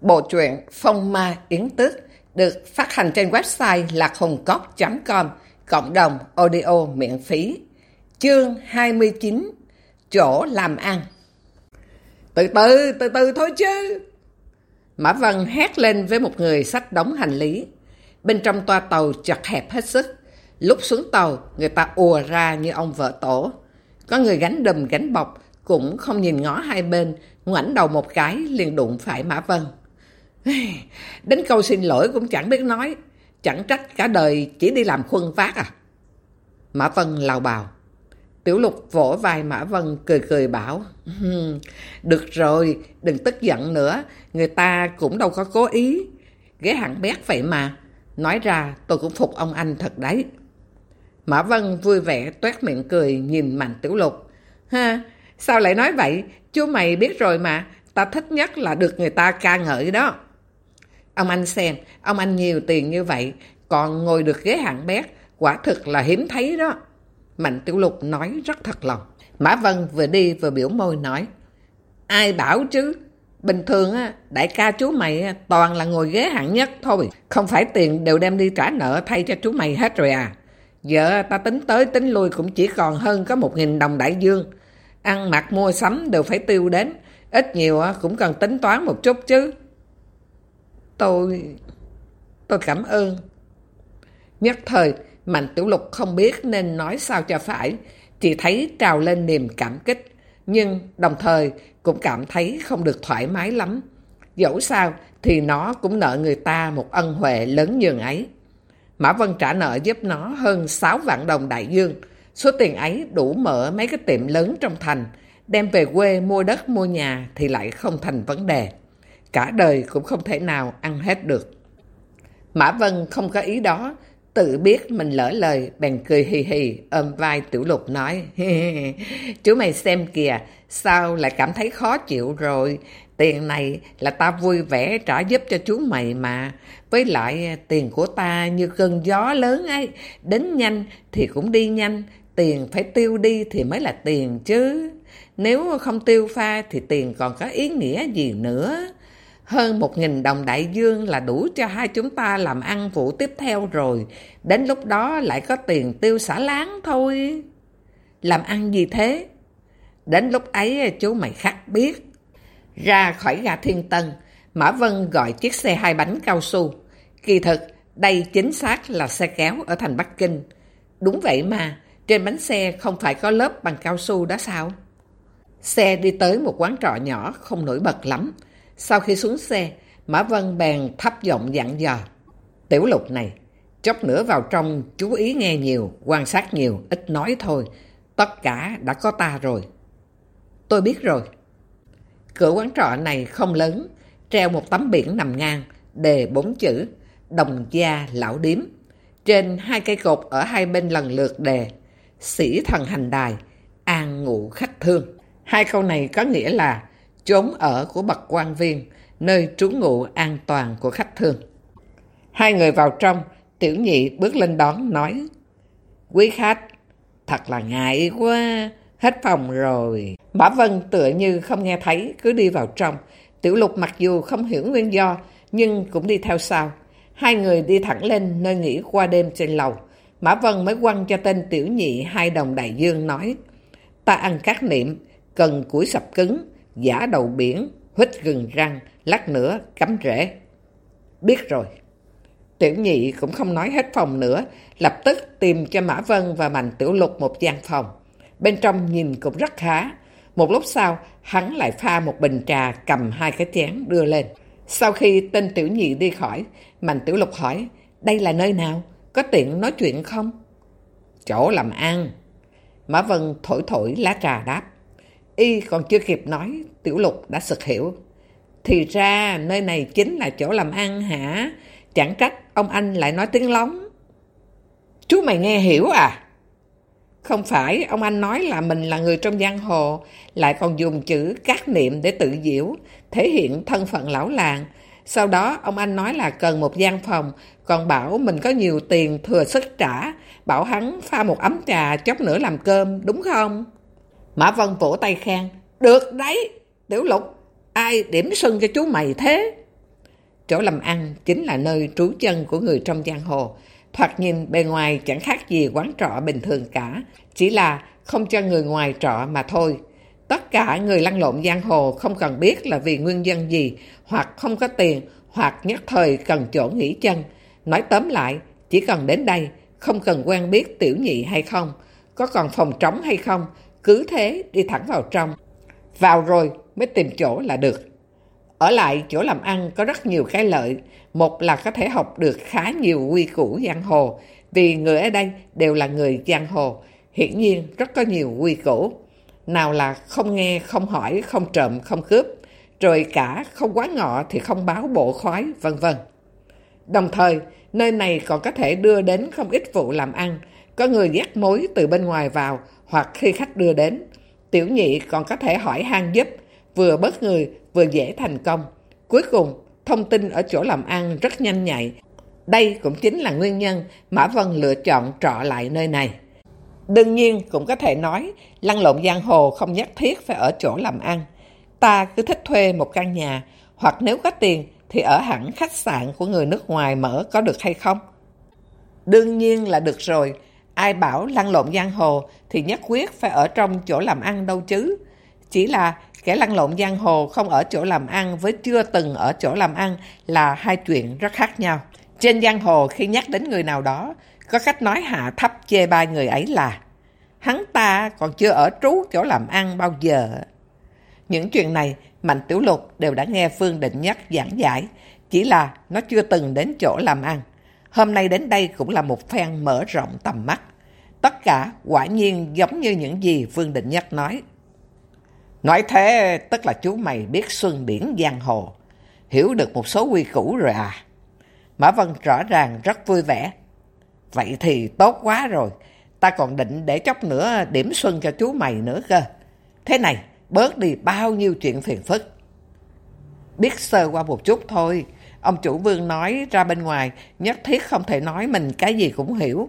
Bộ truyện Phong Ma Yến Tước được phát hành trên website lạchungcóc.com, cộng đồng audio miễn phí. Chương 29 Chỗ làm ăn Từ từ, từ từ thôi chứ. Mã Vân hét lên với một người sách đóng hành lý. Bên trong toa tàu chật hẹp hết sức. Lúc xuống tàu, người ta ùa ra như ông vợ tổ. Có người gánh đùm gánh bọc, cũng không nhìn ngó hai bên, ngoảnh đầu một cái liền đụng phải Mã Vân. Đến câu xin lỗi cũng chẳng biết nói, chẳng trách cả đời chỉ đi làm khuân vác à. Mã Vân lào bào. Tiểu lục vỗ vai Mã Vân cười cười bảo, được rồi, đừng tức giận nữa, người ta cũng đâu có cố ý. Ghế hạng bét vậy mà, nói ra tôi cũng phục ông anh thật đấy. Mã Vân vui vẻ toét miệng cười nhìn Mạnh Tiểu Lục. Ha, sao lại nói vậy? Chú mày biết rồi mà, ta thích nhất là được người ta ca ngợi đó. Ông anh xem, ông anh nhiều tiền như vậy, còn ngồi được ghế hạng bét, quả thực là hiếm thấy đó. Mạnh Tiểu Lục nói rất thật lòng. Mã Vân vừa đi vừa biểu môi nói, ai bảo chứ, bình thường á, đại ca chú mày toàn là ngồi ghế hạng nhất thôi, không phải tiền đều đem đi trả nợ thay cho chú mày hết rồi à. Giờ ta tính tới tính lui cũng chỉ còn hơn có một nghìn đồng đại dương. Ăn mặc mua sắm đều phải tiêu đến, ít nhiều cũng cần tính toán một chút chứ. Tôi... tôi cảm ơn. Nhất thời, Mạnh Tiểu Lục không biết nên nói sao cho phải, chỉ thấy trào lên niềm cảm kích, nhưng đồng thời cũng cảm thấy không được thoải mái lắm. Dẫu sao thì nó cũng nợ người ta một ân huệ lớn nhường ấy. Mã Vân trả nợ giúp nó hơn 6 vạn đồng đại dương. Số tiền ấy đủ mở mấy cái tiệm lớn trong thành, đem về quê mua đất mua nhà thì lại không thành vấn đề cả đời cũng không thể nào ăn hết được. Mã Vân không có ý đó, tự biết mình lỡ lời, bèn cười hì hì, ôm vai Tiểu Lục nói, chú mày xem kìa, sao lại cảm thấy khó chịu rồi, tiền này là ta vui vẻ trả giúp cho chú mày mà, với lại tiền của ta như cơn gió lớn ấy, đến nhanh thì cũng đi nhanh, tiền phải tiêu đi thì mới là tiền chứ. Nếu không tiêu pha thì tiền còn có ý nghĩa gì nữa. Hơn một nghìn đồng đại dương là đủ cho hai chúng ta làm ăn vụ tiếp theo rồi. Đến lúc đó lại có tiền tiêu xả láng thôi. Làm ăn gì thế? Đến lúc ấy chú mày khắc biết. Ra khỏi gà Thiên Tân, Mã Vân gọi chiếc xe hai bánh cao su. Kỳ thực, đây chính xác là xe kéo ở thành Bắc Kinh. Đúng vậy mà, trên bánh xe không phải có lớp bằng cao su đó sao? Xe đi tới một quán trọ nhỏ không nổi bật lắm. Sau khi xuống xe, Mã Vân bèn thấp giọng dặn dò. Tiểu lục này, chốc nữa vào trong chú ý nghe nhiều, quan sát nhiều, ít nói thôi. Tất cả đã có ta rồi. Tôi biết rồi. Cửa quán trọ này không lớn, treo một tấm biển nằm ngang, đề bốn chữ, đồng gia lão điếm. Trên hai cây cột ở hai bên lần lượt đề, sĩ thần hành đài, an ngụ khách thương. Hai câu này có nghĩa là chốn ở của bậc quan viên, nơi trú ngụ an toàn của khách thương. Hai người vào trong, tiểu nhị bước lên đón nói, Quý khách, thật là ngại quá, hết phòng rồi. Mã Vân tựa như không nghe thấy, cứ đi vào trong. Tiểu lục mặc dù không hiểu nguyên do, nhưng cũng đi theo sau. Hai người đi thẳng lên nơi nghỉ qua đêm trên lầu. Mã Vân mới quăng cho tên tiểu nhị hai đồng đại dương nói, ta ăn cát niệm, cần củi sập cứng, giả đầu biển, hít gừng răng, lát nữa cắm rễ. Biết rồi. Tiểu nhị cũng không nói hết phòng nữa, lập tức tìm cho Mã Vân và Mạnh Tiểu Lục một gian phòng. Bên trong nhìn cũng rất khá. Một lúc sau, hắn lại pha một bình trà cầm hai cái chén đưa lên. Sau khi tên Tiểu nhị đi khỏi, Mạnh Tiểu Lục hỏi, đây là nơi nào? Có tiện nói chuyện không? Chỗ làm ăn. Mã Vân thổi thổi lá trà đáp. Y còn chưa kịp nói, Tiểu Lục đã sực hiểu. Thì ra nơi này chính là chỗ làm ăn hả? Chẳng trách ông anh lại nói tiếng lóng. Chú mày nghe hiểu à? Không phải, ông anh nói là mình là người trong giang hồ, lại còn dùng chữ cát niệm để tự diễu, thể hiện thân phận lão làng. Sau đó, ông anh nói là cần một gian phòng, còn bảo mình có nhiều tiền thừa sức trả, bảo hắn pha một ấm trà chốc nữa làm cơm, đúng không? Mã Vân vỗ tay khen. Được đấy, Tiểu Lục, ai điểm sân cho chú mày thế? chỗ làm ăn chính là nơi trú chân của người trong giang hồ. Thoạt nhìn bề ngoài chẳng khác gì quán trọ bình thường cả, chỉ là không cho người ngoài trọ mà thôi. Tất cả người lăn lộn giang hồ không cần biết là vì nguyên nhân gì, hoặc không có tiền, hoặc nhất thời cần chỗ nghỉ chân. Nói tóm lại, chỉ cần đến đây, không cần quen biết tiểu nhị hay không, có còn phòng trống hay không, cứ thế đi thẳng vào trong. Vào rồi mới tìm chỗ là được. Ở lại chỗ làm ăn có rất nhiều cái lợi. Một là có thể học được khá nhiều quy củ giang hồ, vì người ở đây đều là người giang hồ. Hiển nhiên rất có nhiều quy củ. Nào là không nghe, không hỏi, không trộm, không cướp, rồi cả không quá ngọ thì không báo bộ khói, vân vân. Đồng thời, nơi này còn có thể đưa đến không ít vụ làm ăn, có người dắt mối từ bên ngoài vào hoặc khi khách đưa đến. Tiểu nhị còn có thể hỏi han giúp, vừa bớt người vừa dễ thành công. Cuối cùng, thông tin ở chỗ làm ăn rất nhanh nhạy. Đây cũng chính là nguyên nhân Mã Vân lựa chọn trọ lại nơi này. Đương nhiên cũng có thể nói lăn lộn giang hồ không nhất thiết phải ở chỗ làm ăn. Ta cứ thích thuê một căn nhà hoặc nếu có tiền thì ở hẳn khách sạn của người nước ngoài mở có được hay không? Đương nhiên là được rồi. Ai bảo lăn lộn giang hồ thì nhất quyết phải ở trong chỗ làm ăn đâu chứ. Chỉ là kẻ lăn lộn giang hồ không ở chỗ làm ăn với chưa từng ở chỗ làm ăn là hai chuyện rất khác nhau. Trên giang hồ khi nhắc đến người nào đó, có cách nói hạ thấp chê bai người ấy là hắn ta còn chưa ở trú chỗ làm ăn bao giờ. Những chuyện này Mạnh Tiểu Lục đều đã nghe Phương Định Nhất giảng giải, chỉ là nó chưa từng đến chỗ làm ăn. Hôm nay đến đây cũng là một phen mở rộng tầm mắt. Tất cả quả nhiên giống như những gì Vương Định Nhất nói. Nói thế tức là chú mày biết xuân điển giang hồ, hiểu được một số quy củ rồi à. Mã Vân rõ ràng rất vui vẻ. Vậy thì tốt quá rồi, ta còn định để chốc nữa điểm xuân cho chú mày nữa cơ. Thế này, bớt đi bao nhiêu chuyện phiền phức. Biết sơ qua một chút thôi, ông chủ vương nói ra bên ngoài, nhất thiết không thể nói mình cái gì cũng hiểu.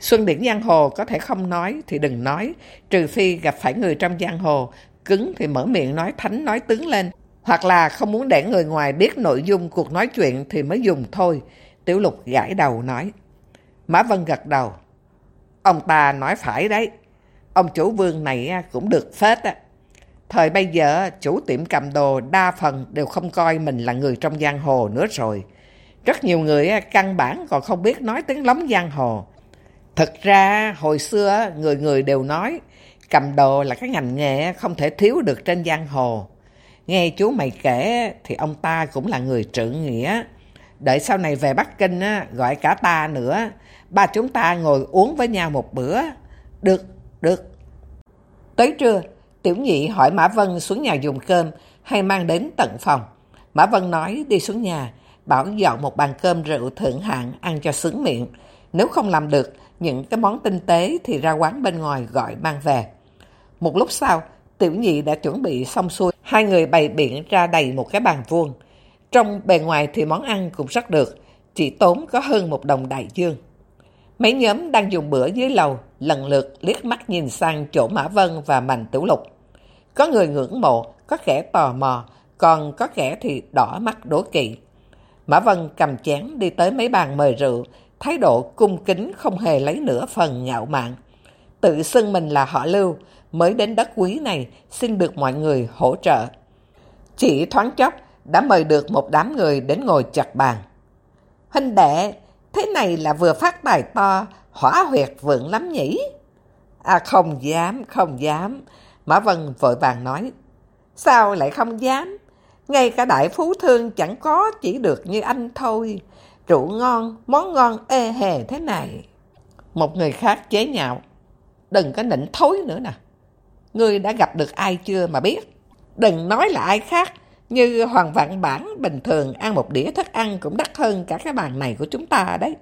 Xuân điển giang hồ có thể không nói thì đừng nói, trừ phi gặp phải người trong giang hồ, cứng thì mở miệng nói thánh nói tướng lên, hoặc là không muốn để người ngoài biết nội dung cuộc nói chuyện thì mới dùng thôi. Tiểu lục gãi đầu nói. Mã Vân gật đầu. Ông ta nói phải đấy. Ông chủ vương này cũng được phết á. Thời bây giờ, chủ tiệm cầm đồ đa phần đều không coi mình là người trong giang hồ nữa rồi. Rất nhiều người căn bản còn không biết nói tiếng lóng giang hồ. Thật ra, hồi xưa, người người đều nói cầm đồ là cái ngành nghề không thể thiếu được trên giang hồ. Nghe chú mày kể thì ông ta cũng là người trượng nghĩa. Đợi sau này về Bắc Kinh gọi cả ta nữa. Ba chúng ta ngồi uống với nhau một bữa. Được, được. Tới trưa, Tiểu nhị hỏi Mã Vân xuống nhà dùng cơm hay mang đến tận phòng. Mã Vân nói đi xuống nhà, bảo dọn một bàn cơm rượu thượng hạng ăn cho sướng miệng. Nếu không làm được những cái món tinh tế thì ra quán bên ngoài gọi mang về. Một lúc sau, tiểu nhị đã chuẩn bị xong xuôi, hai người bày biện ra đầy một cái bàn vuông. Trong bề ngoài thì món ăn cũng rất được, chỉ tốn có hơn một đồng đại dương. Mấy nhóm đang dùng bữa dưới lầu, lần lượt liếc mắt nhìn sang chỗ Mã Vân và Mạnh Tiểu Lục. Có người ngưỡng mộ, có kẻ tò mò, còn có kẻ thì đỏ mắt đố kỵ. Mã Vân cầm chén đi tới mấy bàn mời rượu, thái độ cung kính không hề lấy nửa phần ngạo mạn. Tự xưng mình là họ lưu, mới đến đất quý này xin được mọi người hỗ trợ. Chỉ thoáng chốc đã mời được một đám người đến ngồi chặt bàn. Huynh đệ, thế này là vừa phát tài to, hỏa huyệt vượng lắm nhỉ? À không dám, không dám. Mã Vân vội vàng nói. Sao lại không dám? Ngay cả đại phú thương chẳng có chỉ được như anh thôi. Rượu ngon, món ngon ê hề thế này. Một người khác chế nhạo. Đừng có nịnh thối nữa nè. Ngươi đã gặp được ai chưa mà biết. Đừng nói là ai khác. Như Hoàng Vạn Bản bình thường ăn một đĩa thức ăn cũng đắt hơn cả cái bàn này của chúng ta đấy.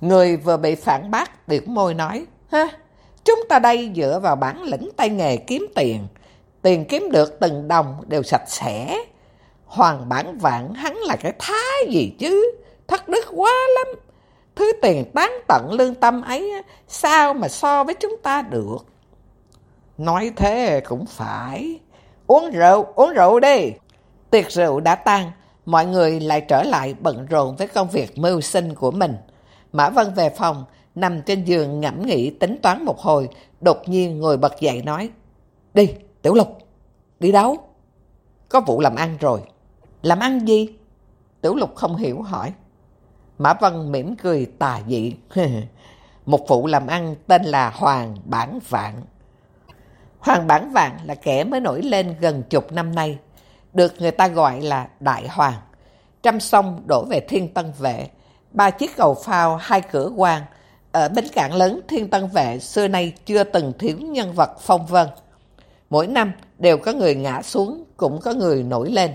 Người vừa bị phản bác điệu môi nói. Ha, chúng ta đây dựa vào bản lĩnh tay nghề kiếm tiền. Tiền kiếm được từng đồng đều sạch sẽ. Hoàng bản vạn hắn là cái thái gì chứ. Thất đức quá lắm. Thứ tiền tán tận lương tâm ấy sao mà so với chúng ta được. Nói thế cũng phải. Uống rượu, uống rượu đi. Tiệc rượu đã tan, mọi người lại trở lại bận rộn với công việc mưu sinh của mình. Mã Vân về phòng, nằm trên giường ngẫm nghĩ tính toán một hồi, đột nhiên ngồi bật dậy nói, Đi, Tiểu Lục, đi đâu? Có vụ làm ăn rồi. Làm ăn gì? Tiểu Lục không hiểu hỏi. Mã Vân mỉm cười tà dị. một vụ làm ăn tên là Hoàng Bản Vạn. Hoàng Bản Vạn là kẻ mới nổi lên gần chục năm nay, được người ta gọi là Đại Hoàng. Trăm sông đổ về Thiên Tân Vệ, ba chiếc cầu phao hai cửa quan ở bến cảng lớn Thiên Tân Vệ xưa nay chưa từng thiếu nhân vật phong vân. Mỗi năm đều có người ngã xuống, cũng có người nổi lên.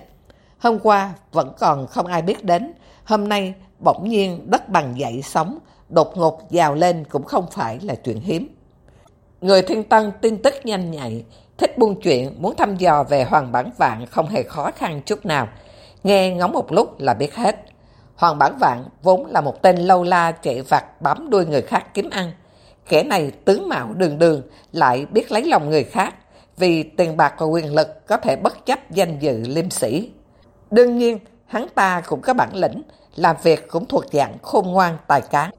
Hôm qua vẫn còn không ai biết đến, hôm nay bỗng nhiên đất bằng dậy sóng, đột ngột dào lên cũng không phải là chuyện hiếm. Người thiên tân tin tức nhanh nhạy, thích buôn chuyện, muốn thăm dò về Hoàng Bản Vạn không hề khó khăn chút nào. Nghe ngóng một lúc là biết hết. Hoàng Bản Vạn vốn là một tên lâu la chạy vặt bám đuôi người khác kiếm ăn. Kẻ này tướng mạo đường đường, lại biết lấy lòng người khác, vì tiền bạc và quyền lực có thể bất chấp danh dự liêm sĩ. Đương nhiên, hắn ta cũng có bản lĩnh, làm việc cũng thuộc dạng khôn ngoan tài cán.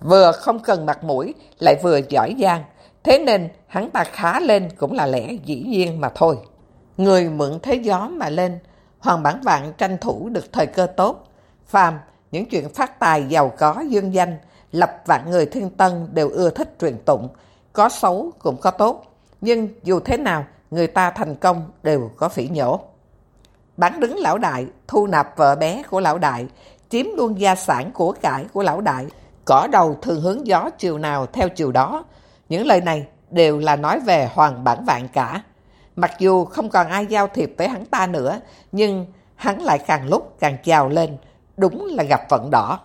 Vừa không cần mặt mũi, lại vừa giỏi giang, thế nên hắn ta khá lên cũng là lẽ dĩ nhiên mà thôi. Người mượn thế gió mà lên, Hoàng Bản Vạn tranh thủ được thời cơ tốt. Phàm, những chuyện phát tài giàu có dương danh, lập vạn người thiên tân đều ưa thích truyền tụng, có xấu cũng có tốt. Nhưng dù thế nào, người ta thành công đều có phỉ nhổ. Bán đứng lão đại, thu nạp vợ bé của lão đại, chiếm luôn gia sản của cải của lão đại. Cỏ đầu thường hướng gió chiều nào theo chiều đó. Những lời này đều là nói về hoàng bản vạn cả. Mặc dù không còn ai giao thiệp với hắn ta nữa, nhưng hắn lại càng lúc càng trào lên, đúng là gặp vận đỏ.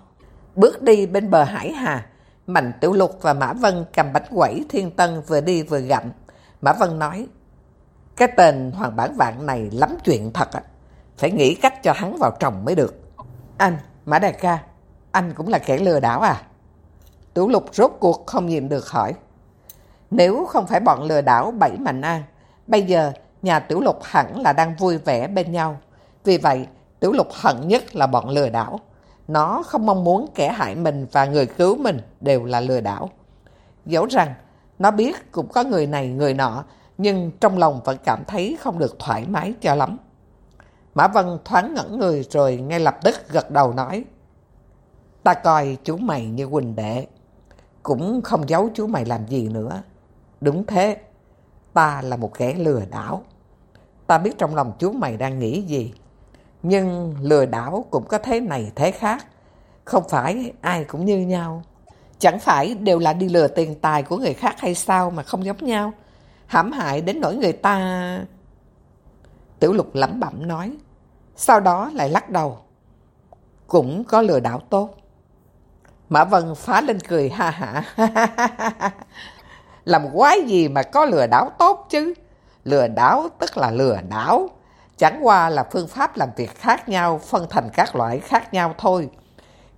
Bước đi bên bờ hải hà, Mạnh Tiểu Lục và Mã Vân cầm bánh quẩy thiên tân vừa đi vừa gặm. Mã Vân nói, cái tên Hoàng Bản Vạn này lắm chuyện thật ạ. Phải nghĩ cách cho hắn vào chồng mới được. Anh, Mã Đại ca, anh cũng là kẻ lừa đảo à? Tiểu Lục rốt cuộc không nhìn được hỏi. Nếu không phải bọn lừa đảo Bảy Mạnh An, bây giờ nhà Tiểu Lục hẳn là đang vui vẻ bên nhau. Vì vậy, Tiểu Lục hận nhất là bọn lừa đảo. Nó không mong muốn kẻ hại mình và người cứu mình đều là lừa đảo. Dẫu rằng, nó biết cũng có người này người nọ, nhưng trong lòng vẫn cảm thấy không được thoải mái cho lắm. Mã Vân thoáng ngẩn người rồi ngay lập tức gật đầu nói. Ta coi chú mày như huynh đệ, cũng không giấu chú mày làm gì nữa. Đúng thế, ta là một kẻ lừa đảo. Ta biết trong lòng chú mày đang nghĩ gì. Nhưng lừa đảo cũng có thế này thế khác. Không phải ai cũng như nhau. Chẳng phải đều là đi lừa tiền tài của người khác hay sao mà không giống nhau. Hãm hại đến nỗi người ta... Tiểu lục lẩm bẩm nói. Sau đó lại lắc đầu. Cũng có lừa đảo tốt. Mã Vân phá lên cười, ha hả. Làm quái gì mà có lừa đảo tốt chứ? Lừa đảo tức là lừa đảo. Chẳng qua là phương pháp làm việc khác nhau, phân thành các loại khác nhau thôi.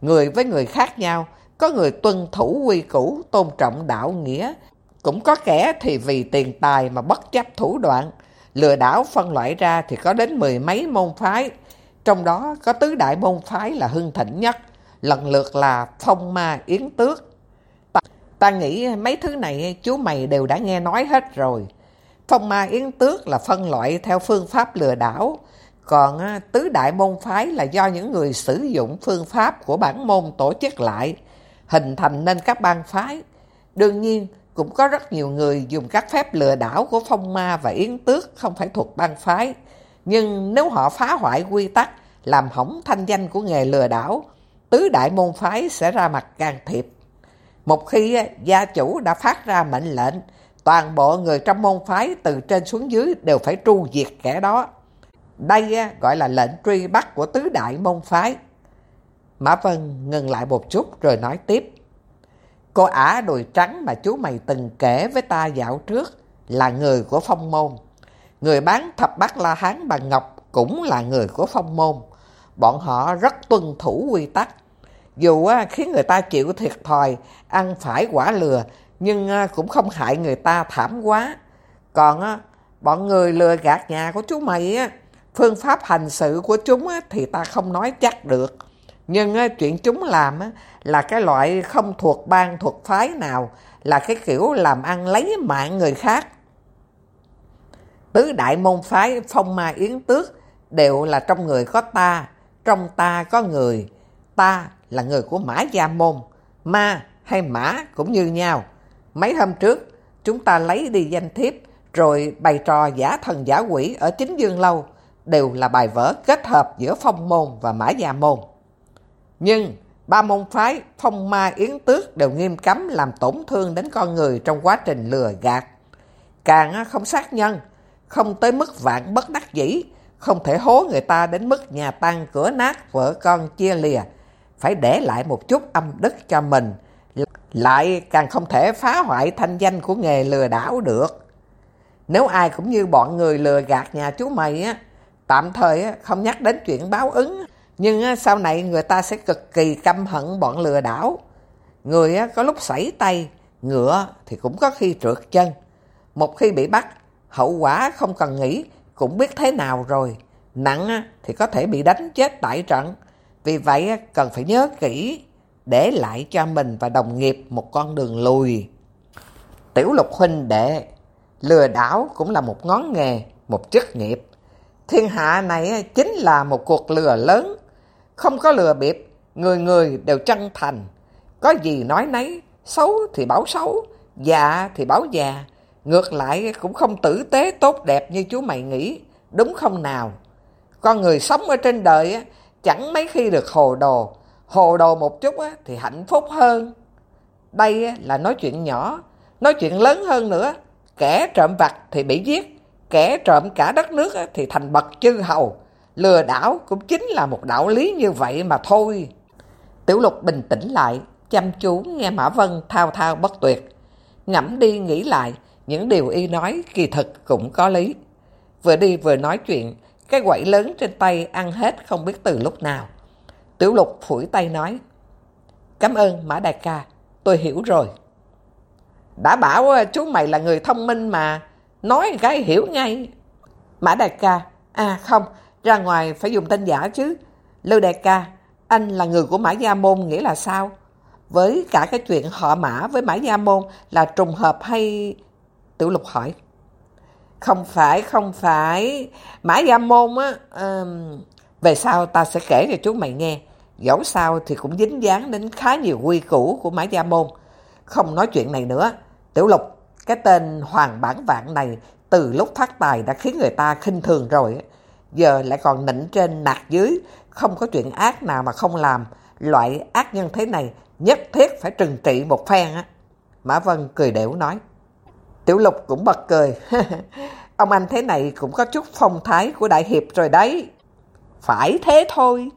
Người với người khác nhau, có người tuân thủ quy củ, tôn trọng đạo nghĩa. Cũng có kẻ thì vì tiền tài mà bất chấp thủ đoạn. Lừa đảo phân loại ra thì có đến mười mấy môn phái. Trong đó có tứ đại môn phái là hưng thịnh nhất, lần lượt là phong ma yến tước. Ta, ta nghĩ mấy thứ này chú mày đều đã nghe nói hết rồi. Phong ma yến tước là phân loại theo phương pháp lừa đảo, còn tứ đại môn phái là do những người sử dụng phương pháp của bản môn tổ chức lại, hình thành nên các bang phái. Đương nhiên, cũng có rất nhiều người dùng các phép lừa đảo của phong ma và yến tước không phải thuộc bang phái. Nhưng nếu họ phá hoại quy tắc, làm hỏng thanh danh của nghề lừa đảo, tứ đại môn phái sẽ ra mặt can thiệp. Một khi gia chủ đã phát ra mệnh lệnh, toàn bộ người trong môn phái từ trên xuống dưới đều phải tru diệt kẻ đó. Đây gọi là lệnh truy bắt của tứ đại môn phái. Mã Vân ngừng lại một chút rồi nói tiếp. Cô ả đùi trắng mà chú mày từng kể với ta dạo trước là người của phong môn. Người bán thập bát la hán bằng ngọc cũng là người của phong môn. Bọn họ rất tuân thủ quy tắc. Dù à, khiến người ta chịu thiệt thòi, ăn phải quả lừa, nhưng à, cũng không hại người ta thảm quá. Còn à, bọn người lừa gạt nhà của chú mày Phương pháp hành sự của chúng thì ta không nói chắc được. Nhưng chuyện chúng làm là cái loại không thuộc bang thuộc phái nào, là cái kiểu làm ăn lấy mạng người khác. Tứ đại môn phái phong ma yến tước đều là trong người có ta, trong ta có người. Ta là người của mã gia môn, ma hay mã cũng như nhau. Mấy hôm trước, chúng ta lấy đi danh thiếp rồi bày trò giả thần giả quỷ ở chính dương lâu đều là bài vở kết hợp giữa phong môn và mã gia môn. Nhưng ba môn phái phong ma yến tước đều nghiêm cấm làm tổn thương đến con người trong quá trình lừa gạt. Càng không sát nhân, không tới mức vạn bất đắc dĩ, không thể hố người ta đến mức nhà tan cửa nát, vợ con chia lìa. Phải để lại một chút âm đức cho mình, lại càng không thể phá hoại thanh danh của nghề lừa đảo được. Nếu ai cũng như bọn người lừa gạt nhà chú mày á, tạm thời không nhắc đến chuyện báo ứng, nhưng sau này người ta sẽ cực kỳ căm hận bọn lừa đảo. Người có lúc sảy tay, ngựa thì cũng có khi trượt chân. Một khi bị bắt, hậu quả không cần nghĩ, cũng biết thế nào rồi. Nặng thì có thể bị đánh chết tại trận. Vì vậy cần phải nhớ kỹ, để lại cho mình và đồng nghiệp một con đường lùi. Tiểu lục huynh đệ, lừa đảo cũng là một ngón nghề, một chức nghiệp. Thiên hạ này chính là một cuộc lừa lớn. Không có lừa bịp, người người đều chân thành. Có gì nói nấy, xấu thì báo xấu, già thì báo già. Ngược lại cũng không tử tế tốt đẹp như chú mày nghĩ, đúng không nào? Con người sống ở trên đời chẳng mấy khi được hồ đồ. Hồ đồ một chút thì hạnh phúc hơn. Đây là nói chuyện nhỏ, nói chuyện lớn hơn nữa. Kẻ trộm vặt thì bị giết, kẻ trộm cả đất nước thì thành bậc chư hầu. Lừa đảo cũng chính là một đạo lý như vậy mà thôi. Tiểu lục bình tĩnh lại, chăm chú nghe Mã Vân thao thao bất tuyệt. Ngẫm đi nghĩ lại, những điều y nói kỳ thực cũng có lý. Vừa đi vừa nói chuyện, cái quẩy lớn trên tay ăn hết không biết từ lúc nào. Tiểu lục phủi tay nói, Cảm ơn Mã Đại ca, tôi hiểu rồi. Đã bảo ờ, chú mày là người thông minh mà, nói cái hiểu ngay. Mã Đại ca, à không, ra ngoài phải dùng tên giả chứ. Lưu Đại ca, anh là người của Mã Gia Môn nghĩa là sao? Với cả cái chuyện họ Mã với Mã Gia Môn là trùng hợp hay... Tiểu Lục hỏi. Không phải, không phải. Mã Gia Môn á... Um, về sau ta sẽ kể cho chú mày nghe. Dẫu sao thì cũng dính dáng đến khá nhiều quy củ của Mã Gia Môn. Không nói chuyện này nữa. Tiểu Lục, cái tên Hoàng Bản Vạn này từ lúc phát tài đã khiến người ta khinh thường rồi. Giờ lại còn nịnh trên nạt dưới. Không có chuyện ác nào mà không làm. Loại ác nhân thế này nhất thiết phải trừng trị một phen á. Mã Vân cười đểu nói. Tiểu Lục cũng bật cười. Ông anh thế này cũng có chút phong thái của đại hiệp rồi đấy. Phải thế thôi.